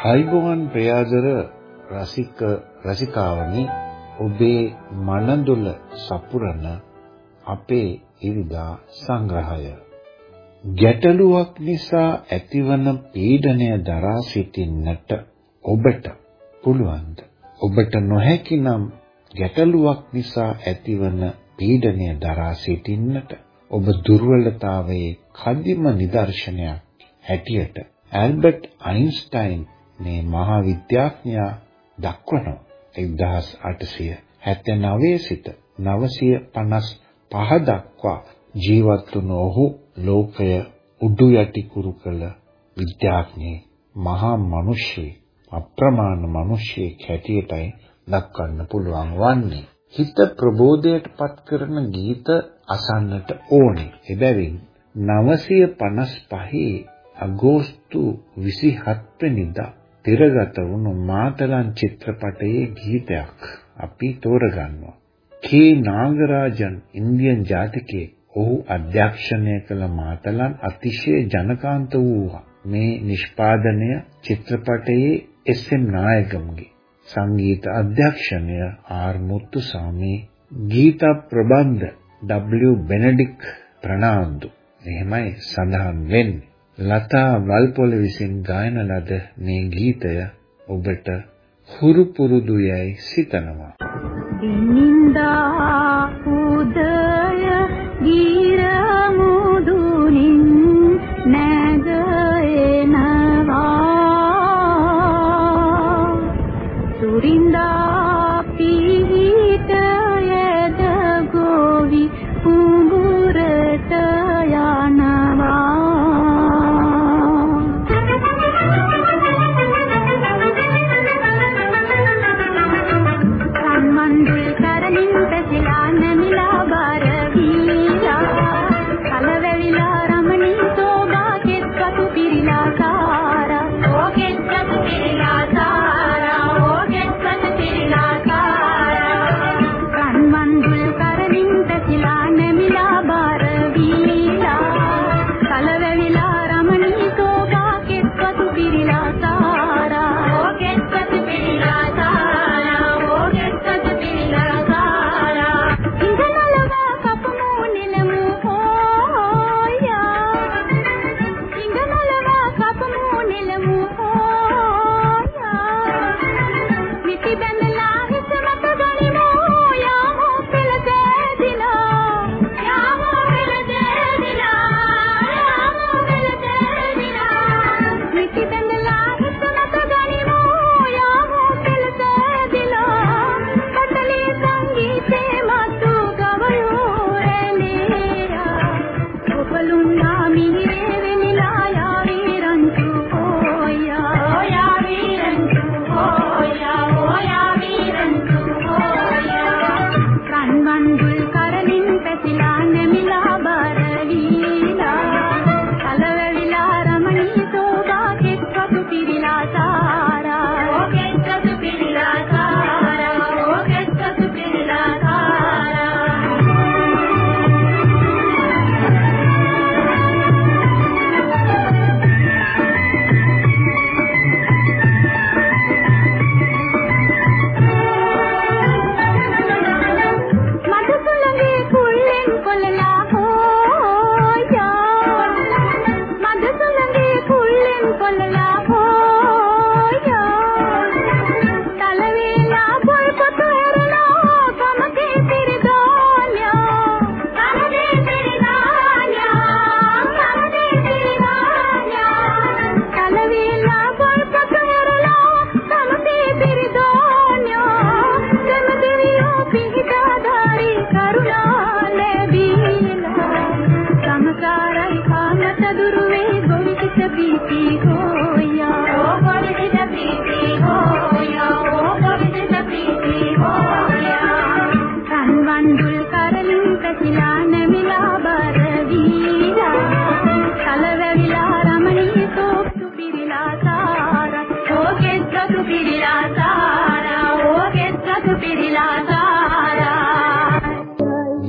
අයිබෝවන් ප්‍රයාදර රසික රසිකාවනි ඔබේ මනදුල සපුරන අපේ ඉරිදා සංග්‍රහය. ගැටලුවක් නිසා ඇතිවන පීඩනය දරා සිටින්නට ඔබට පුළුවන්ද? ඔබට නොහැකි නම් ගැටලුවක් නිසා ඇතිවන පීඩනය දරා සිටින්නට ඔබ දුර්වලතාවයේ කදිම නිදර්ශනයක් හැටියට ඇල්බර්ට් අයින්ස්ටයින් මේ මහා විද්‍යාඥයා දක්වනවා 1879 සිට 955 දක්වා ජීවත් වුණ ඔහු ලෝකය උඩු යටි කුරු කළ විද්‍යාඥයෙක් මහා මිනිසෙක් අප්‍රමාණ මිනිසෙක් හැටියටයි දක්වන්න පුළුවන් වන්නේ හිත ප්‍රබෝධයට පත් කරන ගීත අසන්නට ඕනේ. එබැවින් 955 අගෝස්තු 27 වෙනිදා තිරගත වුණු මාතලන් චිත්‍රපටයේ ගීතයක් අපි තෝරගන්නවා. කේ නාගරාජන් ඉන්දියන් ජාතිකයෙක් ඔහු අධ්‍යක්ෂණය කළ මාතලන් අතිශය ජනකාන්ත වූවා. මේ නිෂ්පාදනය චිත්‍රපටයේ එස්.එම්. නායකම්ගේ සංගීත අධ්‍යක්ෂණය ආර් මුත්තුසාමි ගීත ප්‍රබන්ධ W බෙනඩික් ප්‍රනාන්දු එහෙමයි සඳහන් වෙන්නේ ලතා වල්පොල විසින් ගායන ලද මේ ගීතය ඔබට හුරු පුරුදු යයි සිතනවා. දිනින්දා උදය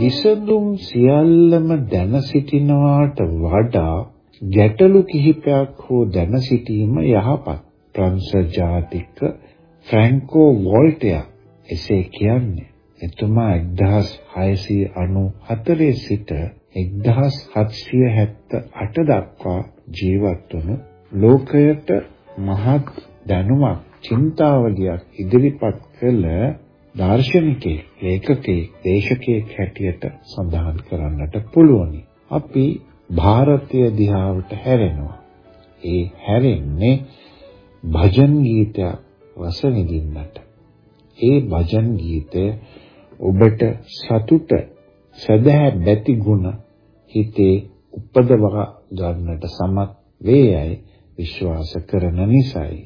විසඳුම් සියල්ලම දැන සිටිනවාට වඩා ගැටලු කිහිපයක් හෝ දැන සිටීම යහපත්. ප්‍රංශ ජාතික ෆ්‍රැන්කෝ වෝල්ටයා එසේ කියන්නේ. එතුමා 1694 සිට 1778 දක්වා ජීවත් වුණු ලෝකයට මහත් දැනුමක් චින්තාවලියක් ඉදිරිපත් කළ දාර්ශනිකයෙක්, ලේඛකයෙක්, දේශකයෙක් හැටියට සඳහන් කරන්නට පුළුවනි. අපි ಭಾರತೀಯ දිහාවට හැරෙනවා. ඒ හැරෙන්නේ භජන් ගීතයක් රස විඳින්නට. ඒ භජන් ගීතය ඔබට සතුට සදහැ බැති ගුණ හිතේ උපදවා ගන්නට සමත් වේයයි විශ්වාස කරන නිසායි.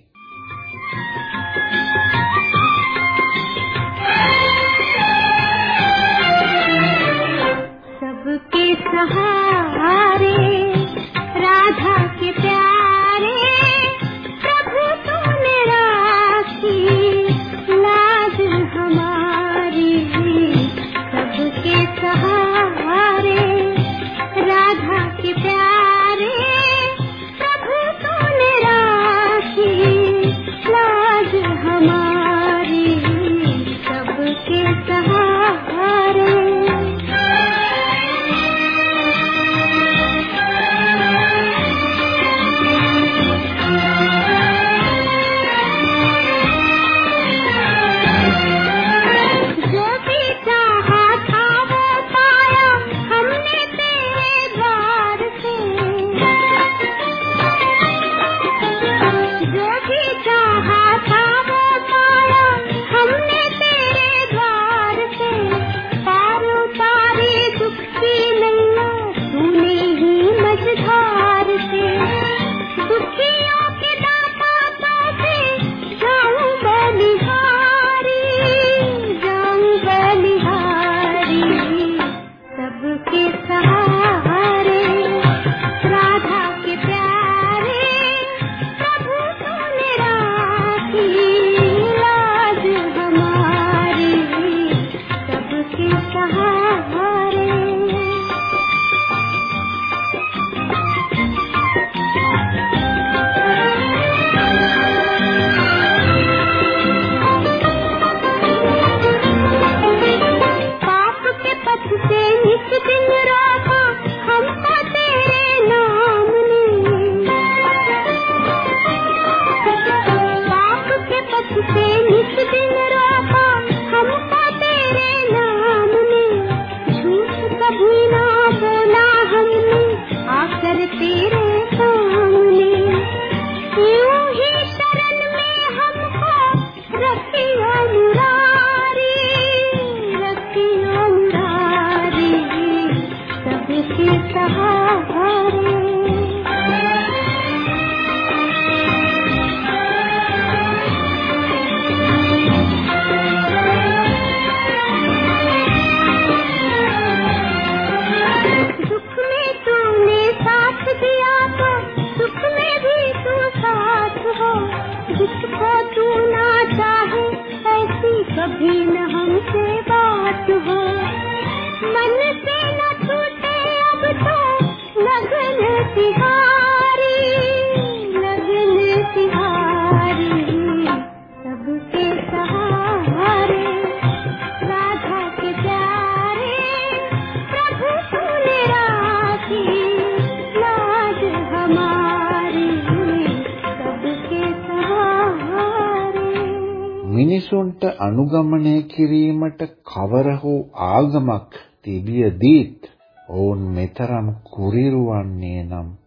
අනුගමනය කිරීමට කවර හෝ ආගමක් තිබියදීත් ඔවුන් මෙතරම් කුරිරුවන්නේ නම්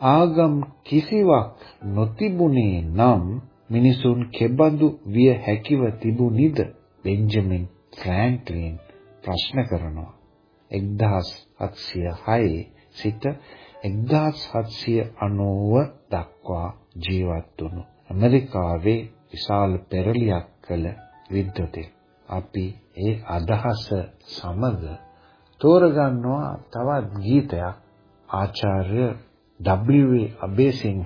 ආගම් කිසිවක් නොතිබුණේ නම් මිනිසුන් කෙබඳු විය හැකිව තිබුණිද? බෙන්ජමින් ෆ්‍රැන්ක්ලින් ප්‍රශ්න කරනවා. 1706 සිට 1790 දක්වා ජීවත් වුණු ඇමරිකාවේ විශාල පෙරලියක් කළ විද්වතෙක්. අපි ඒ අදහස සමග තෝරගන්නවා තවත් ගීතයක් ආචාර්ය W.A. අබේසිංහ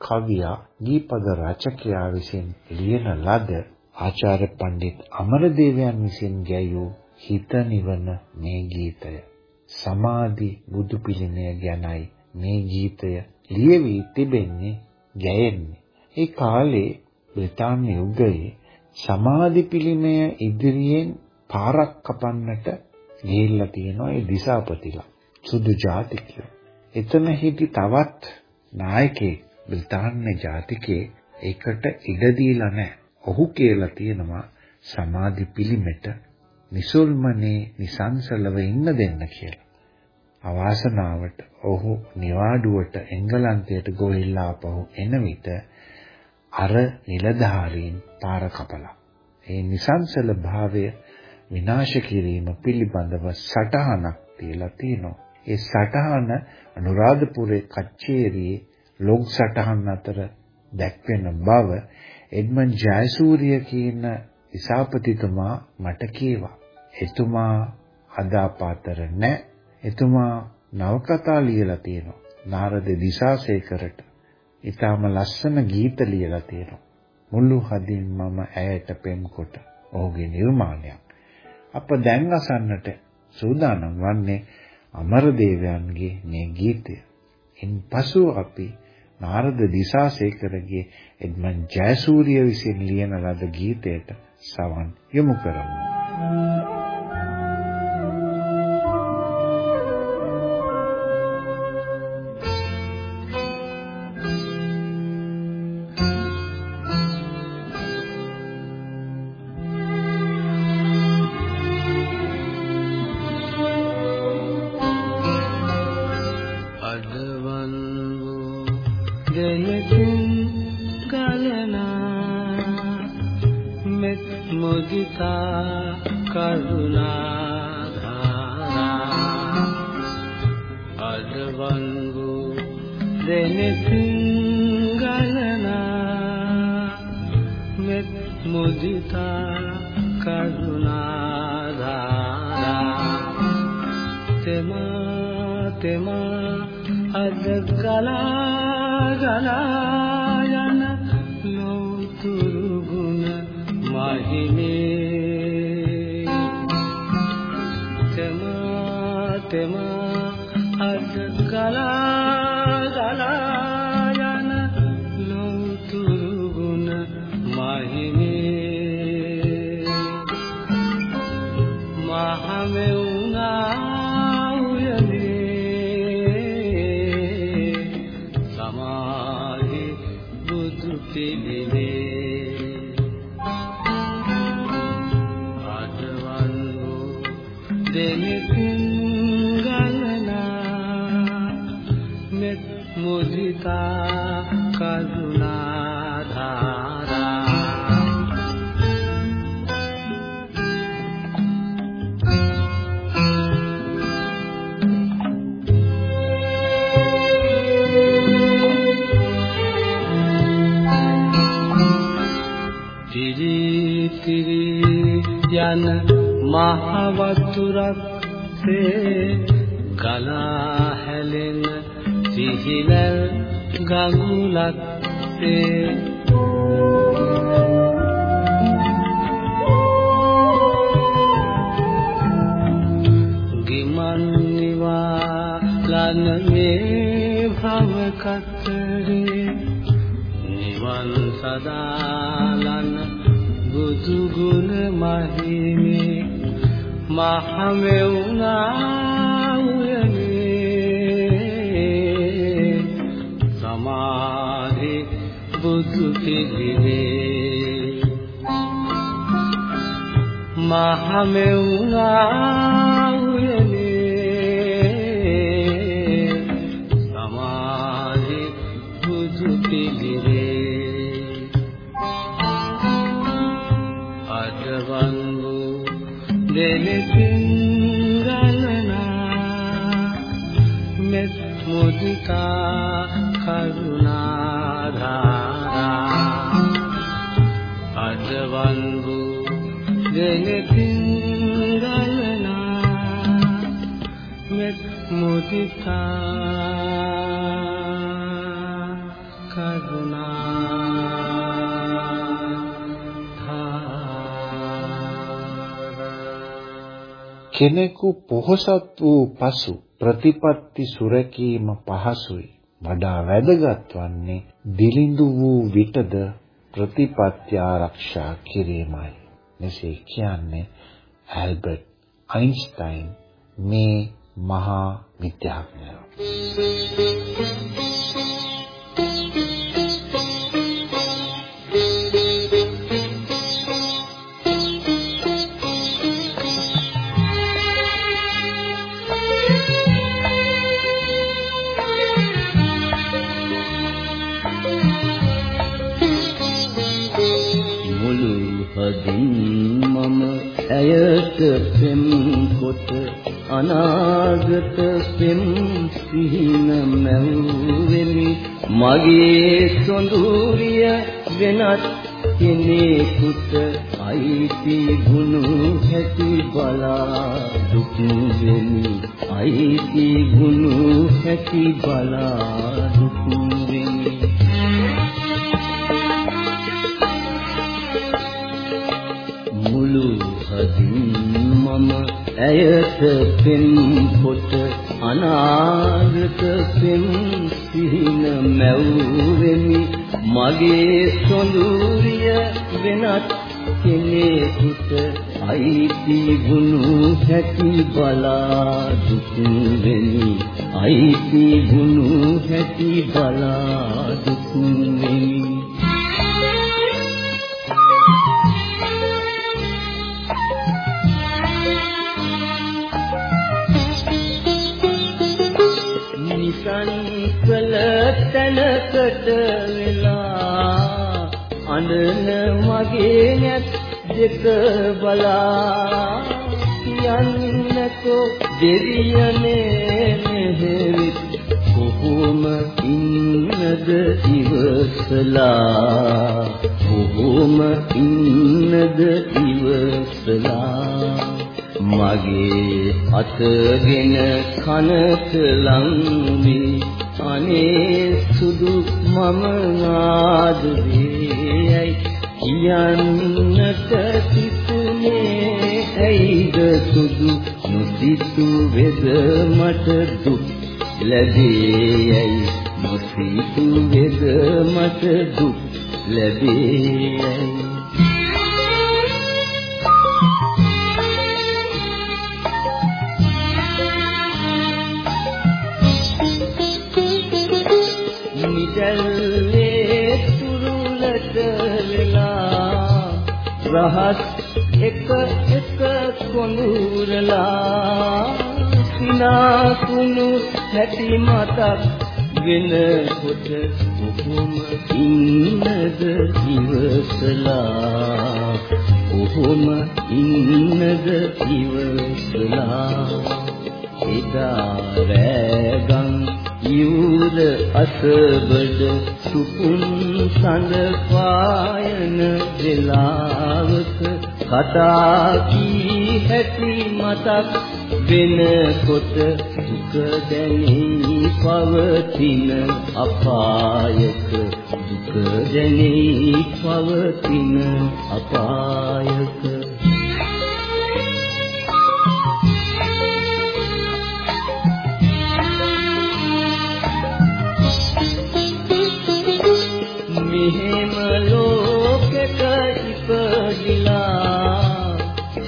කවියා දීපද රචකයා විසින් ලියන ලද ආචාර්ය පණ්ඩිත් අමරදේවයන් විසින් ගැයූ හිත නිවන මේ ගීතය සමාධි බුදු පිළිමය ගැනයි මේ ගීතය ලියවි තිබෙන්නේ ගැයෙන්නේ ඒ කාලේ බ්‍රිතාන්‍ය යුගයේ සමාධි පිළිමය ඉදිරියෙන් පාරක් කපන්නට ගිහිල්ලා තියෙනවා ඒ දිසාපතිලා සුදු ජාතිකයෝ. එතන හිටි තවත් නායකයෙක් බ්‍රිතාන්‍ය ජාතිකයෙක් ඒකට ඉඩ දීලා නැහැ. ඔහු කියලා තියෙනවා සමාධි පිළිමෙට නිසල්මනේ නිසංසලව ඉන්න දෙන්න කියලා. අවාසනාවට ඔහු නිවාඩුවට එංගලන්තයට ගොහිල්ලා ආපහු එන විට අර නිලධාරීන් පාර කපලා ඒ නිසංසල භාවය විනාශ කිරීම පිළිබඳව සටහනක් තියලා තිනවා. ඒ සටහන අනුරාධපුරේ කච්චේරියේ ලොග් සටහන් අතර දැක්වෙන බව එඩ්මන් ජයසූරිය කියන ඉසාපතිතුමා මට කීවා. එතුමා අද අපාතර නැහැ. එතුමා නවකතා ලියලා තියෙනවා. නාරද දිසාසේකරට. ඊටාම ලස්සන ගීත ලියලා තියෙනවා. මුළු හදින් මම ඇයට පෙම් කොට ඔහුගේ නිර්මාණයක්. අප දැන් අසන්නට සූදානම් වන්නේ අමරදේවයන්ගේ මේ ගීතය. ඉන්පසු අපි නාරද දිසාසේකරගේ එඩ්මන් ජයසූරිය විසින් ලියන ලද ගීතයට සවන් යොමු කරමු. අද කලා යන මහ වතුරක් සේ ගලා හැලෙන සිහිවැල් ගඟුලක් සේ. ගිමන් නිවා ලන මේ භව කතරේ නිවන් සදාලන බුදු ගුණ මහිමේ මහමෙවුනා උයනේ. සමාධි බුදු පිළිවේ මහමෙවුනා උයනේ මුදිතා කෙනෙකු පොහොසත් වූ පසු ප්‍රතිපත්ති සුරකීම පහසුයි. වඩා වැදගත් වන්නේ දිලිඳු වූ විටද ප්‍රතිපත්ති ආරක්ෂා කිරීමයි. මෙසේ කියන්නේ ඇල්බර්ට් අයින්ස්ටයින් මේ මහා විද්‍යාඥයා. පෙම් කොට අනාගත පෙම් සිහින මැව්වෙමි. මගේ සොඳුරිය වෙනත් කෙනෙකුට අයිති ගුණ හැටි බලා දුක් වෙමි. අයිති ගුණ හැටි බලා දුක් ඇයට පෙම් කොට අනාගත පෙම් සිහින මැව්වෙමි. මගේ සොඳුරිය වෙනත් කෙනෙකුට අයිති ගුණ හැටි බලා දුක් වෙමි අයිති ගුණ හැටි බලා දුක් වෙමි තැනකට වෙලා අනන මගේ නැත් දෙක බලා කියන්නකෝ දෙවියනේ මෙහෙවිත් කොහොම ඉන්නද ඉවසලා. කොහොම ඉන්නද ඉවසලා. මගේ අතගෙන කනට ලංවි. අනේ සුදු මම ආදුවේයි කියන්නට සිතුනේ ඇයිද සුදු නොසිතු වෙද මට දුක් ලැබේයි නොසිතු වෙද මට දුක් ලැබේයි රහත් එක එක කොඳුරලා සිනාකුණු නැති මතක් වෙනකොට කොහොම ඉන්නද ඉවසලා? කොහොම ඉන්නද ඉවසලා? එදා රැගන් යූද අසබඩ සුකුන් සඳ පායන වෙලාවක කතා කී හැටි මතක් වෙනකොට දුක දැනී පවතින අපායක දුක දැනී පවතින අපායක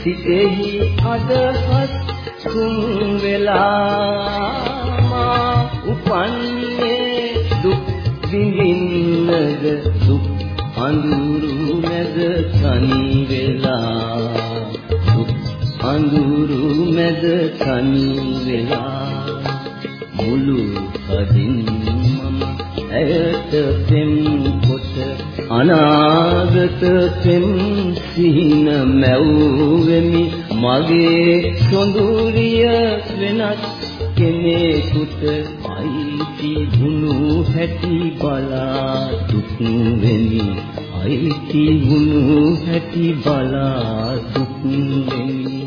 සිතෙහි අදහස් කුම් වෙලා මා උපන්නේ දුක් විඳින්නද? දුක් අඳුරු මැද තනි වෙලා. දුක් අඳුරු මැද තනි වෙලා. මුළු හදින් මම ඇයට පෙම් කොට අනාගත පෙම් සිහින මැව්වෙමි. මගේ සොඳුරිය වෙනත් කෙනෙකුට අයිති වුණු හැටි බලා දුක් වෙමි. අයිති වුණු හැටි බලා දුක් වෙමි.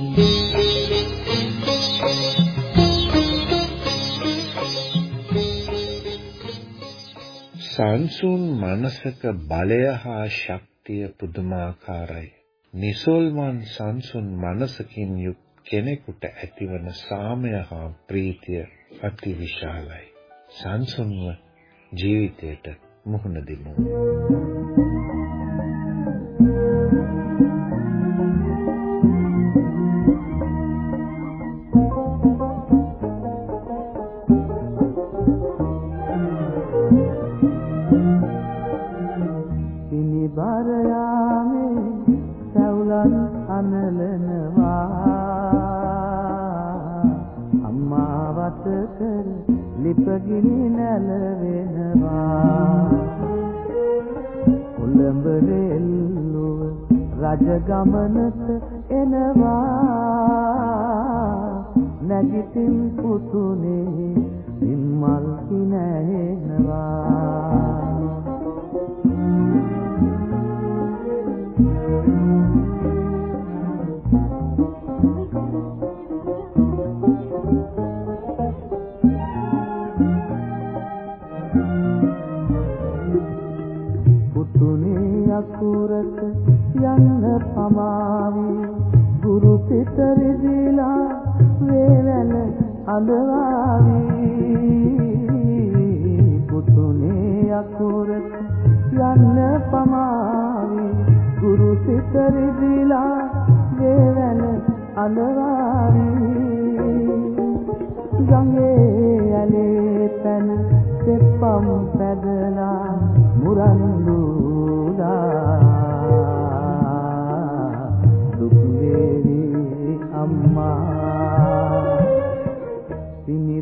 සංසුන් මනසක බලය හා ශක්තිය පුදුමාකාරයි. නිසල්මන් සංසුන් මනසකින් යුත් කෙනෙකුට ඇතිවන සාමය හා ප්‍රීතිය අතිවිශාලයි. සංසුන්ව ජීවිතයට මුහුණ දෙමු. ගමනට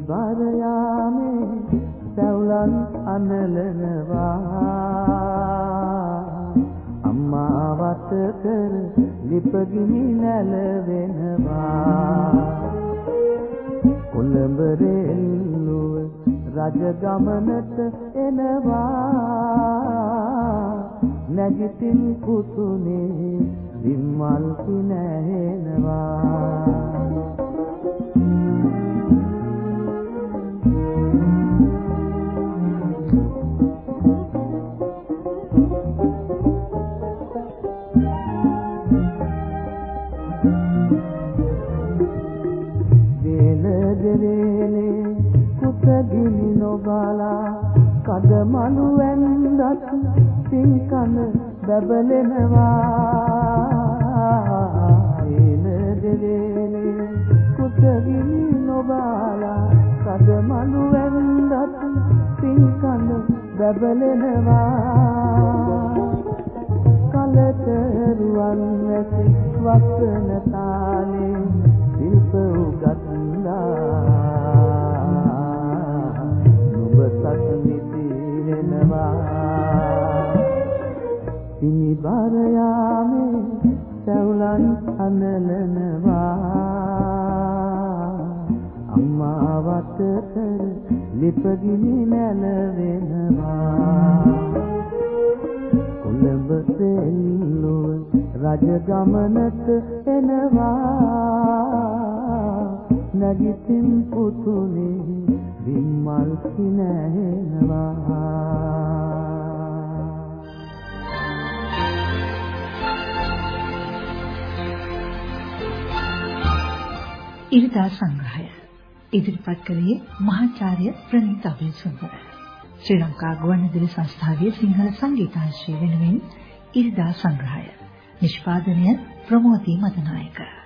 බර යාමේ සැවුලන් අනලනවා. අම්මා වට කර ලිපගිනි නැලවෙනවා. කොළඹ රෙල්ලුව රජ ගමනට එනවා. නැගිටින් පුතුනේ විම්මල් කිනැහෙනවා කඩමලු වැන්දත් සිංකන බබලෙනවා. එන දෙලේ කුතගිනි නොබාලා කඩමලු වැන්දත් සිංකන බබලෙනවා. කලට රුවන් වැසි වස්න තාලේ සිල්ප උගත්ලා බර යාමේ සැවුලන් අනලනවා අම්මා වතට ලිපගිනි නැලවෙනවා කොළඹ සෙල්ලුව රජ ගමනට එනවා නැගිටින් පුතුනේ විම්මල් කිනැහෙනවා. ඉරිදා සංග්‍රහය. ඉදිරිපත් කළේ මහාචාර්ය ප්‍රණීත අබේසුන්දර ශ්‍රී ලංකා ගුවන්විදුලි සංස්ථාවේ සිංහල සංගීතාංශය වෙනුවෙන් ඉරිදා සංග්‍රහය. නිෂ්පාදනය ප්‍රමෝදී මදනායක.